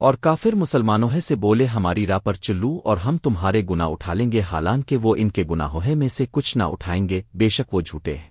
اور کافر مسلمانوں ہے سے بولے ہماری راہ پر چلو اور ہم تمہارے گنا اٹھا لیں گے، حالانکہ وہ ان کے گناہوہے میں سے کچھ نہ اٹھائیں گے، بے شک وہ جھوٹے ہیں۔